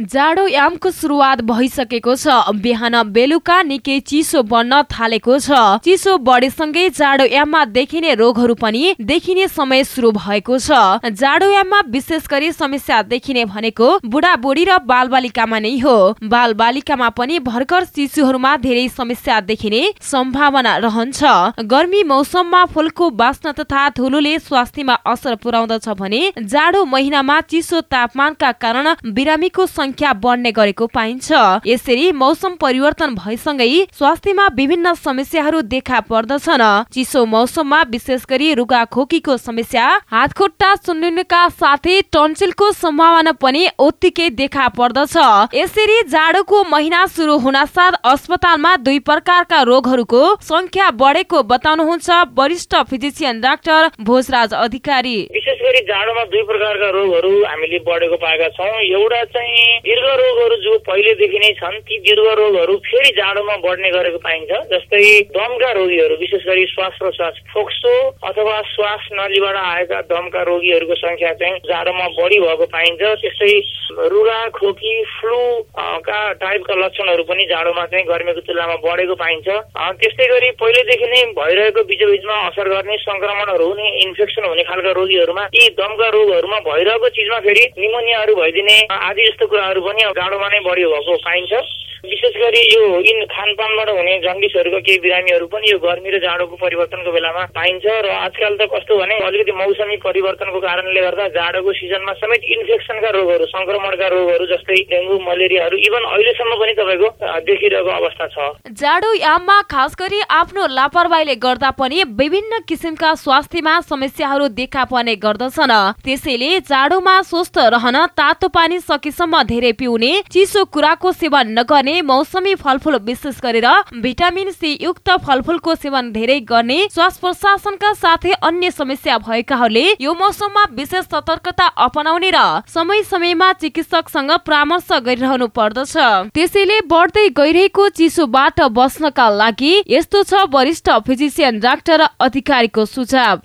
जाडो यामको सुरुवात भइसकेको छ। बिहान बेलुका निकै चिसो बढ्न थालेको छ। चिसो बढेसँगै जाडो याममा देखिने रोगहरू पनि देखिने समय सुरु भएको छ। जाडो याममा विशेष गरी समस्या देखिने भनेको बुढाबुढी र बालबालिकामा नै हो। बालबालिकामा पनि भर्खर शिशुहरूमा धेरै समस्या देखिने सम्भावना रहन्छ। गर्मी मौसममा फुलको बास्न तथा धुलोले स्वास्थ्यमा असर पुर्याउँदछ भने जाडो महिनामा चिसो तापमानका कारण बिरामीको संख्या बढ्ने गरेको पाइन्छ। यसरी मौसम परिवर्तन भएसँगै स्वास्थ्यमा विभिन्न समस्याहरू देखा पर्दछन्। चिसो मौसममा विशेष गरी रुगा खोकीको समस्या हातखुट्टा सुन्नुका साथै टन्सिलको सम्भावना पनि उत्तिकै देखा पर्दछ। यसरी जाडोको महिना सुरु हुन साथ अस्पतालमा दुई प्रकारका रोगहरूको संख्या बढेको बताउनुहुन्छ वरिष्ठ फिजिसियन डाक्टर भोजराज अधिकारी। विशेष गरी जाडोमा दुई प्रकारका रोगहरू हामीले बढेको पाएका छौँ। एउटा चाहिँ दीर्घ रोगहरू जो पहिलेदेखि नै छन् ती दीर्घ रोगहरू फेरि जाडोमा बढ्ने गरेको पाइन्छ। जस्तै दमका रोगीहरू विशेष गरी श्वास प्रश्वास फोक्सो अथवा श्वास नलीबाट आएका दमका रोगीहरूको संख्या चाहिँ जाडोमा बढी भएको पाइन्छ। त्यस्तै रुगा खोकी फ्लू का टाइपका लक्षणहरू पनि जाडोमा चाहिँ गर्मीको तुलनामा बढेको पाइन्छ। त्यस्तै गरी पहिलेदेखि नै भइरहेको बिचबिचमा असर गर्ने संक्रमणहरू हुने इन्फेक्सन हुने खालका रोगीहरूमा यी दमका रोगहरूमा भइरहेको चिजमा फेरि निमोनियाहरू भइदिने आदि जस्तो कुराहरू पनि जाडोमा नै बढी भएको पाइन्छ। विशेष गरी यो इन खानपानबाट हुने जन्डिसहरूको केही बिरामीहरू पनि यो गर्मी र जाडोको परिवर्तनको बेलामा पाइन्छ र आजकल त कस्तो भने अलिकति मौसमी परिवर्तनको कारणले गर्दा जाडोको सिजनमा समेत इन्फेक्सनका रोगहरू संक्रमणका रोगहरू जस्तै डेङ्गु मलेरियाहरू इभन अहिलेसम्म पनि तपाईँको देखिरहेको अवस्था छ। जाडो याममा खास गरी आफ्नो लापरवाहीले गर्दा पनि विभिन्न किसिमका स्वास्थ्यमा समस्याहरू देखा पर्ने गर्दछन्। त्यसैले जाडोमा स्वस्थ रहन तातो पानी सकेसम्म धेरै पिउने चिसो कुराको सेवन नगर्ने भने मौसमी फलफुल विशेष गरेर भिटामिन सी युक्त फलफुलको सेवन धेरै गर्ने श्वास प्रशासनका साथै अन्य समस्या भएकाहरूले यो मौसममा विशेष सतर्कता अपनाउने र समय समयमा चिकित्सकसँग परामर्श गरिरहनु पर्दछ। त्यसैले बढ्दै गइरहेको चिसोबाट बस्नका लागि यस्तो छ वरिष्ठ फिजिसियन डाक्टर अधिकारीको सुझाव।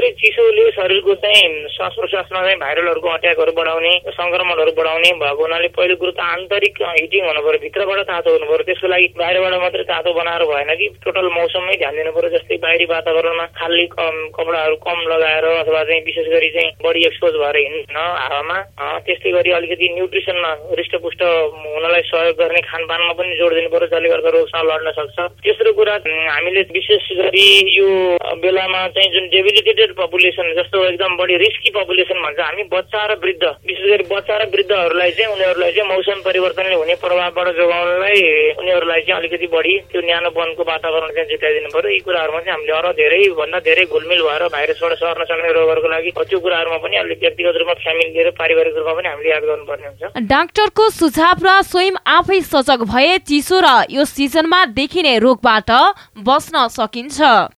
गरी चिसोले शरीरको चाहिँ श्वास प्रश्वासमा चाहिँ भाइरलहरूको अट्याकहरू बढाउने संक्रमणहरू बढाउने भएको हुनाले पहिलो कुरो त आन्तरिक हिटिङ हुनु भित्र भित्रबाट तातो हुनु पर्यो त्यसको लागि बाहिरबाट मात्रै तातो बनाएर भएन कि टोटल मौसममै ध्यान दिनु पर्यो जस्तै बाहिरी वातावरणमा खाली कम कपडाहरू कम लगाएर अथवा चाहिँ विशेष गरी चाहिँ बढी एक्सपोज भएर हिँड्न हावामा त्यस्तै गरी अलिकति न्युट्रिसनमा हृष्टपुष्ट हुनलाई सहयोग गर्ने खानपानमा पनि जोड दिनु पर्यो जसले गर्दा रोगसँग लड्न सक्छ तेस्रो कुरा हामीले विशेष गरी यो बेलामा चाहिँ जुन डेबिलिटेटेड पपुलेसन जस्तो एकदम बढी रिस्की पपुलेसन भन्छ। हामी बच्चा र वृद्ध। विशेष गरी बच्चा र वृद्धहरूलाई चाहिँ उनीहरूलाई चाहिँ मौसम परिवर्तनले हुने प्रभावबाट जोगाउन बनाउनलाई उनीहरूलाई चाहिँ अलिकति बढी त्यो न्यानो वनको वातावरण चाहिँ जुटाइदिनु पर्यो। यी कुराहरूमा चाहिँ हामीले अरू धेरै भन्दा धेरै घुलमिल भएर भाइरसबाट सर्न सक्ने रोगहरूको लागि त्यो कुराहरूमा पनि अलिक व्यक्तिगत रूपमा फ्यामिली लिएर पारिवारिक रूपमा पनि हामीले याद गर्नुपर्ने हुन्छ। डाक्टरको सुझाव र स्वयं आफै सजग भए चिसो र यो सिजनमा देखिने रोगबाट बस्न सकिन्छ।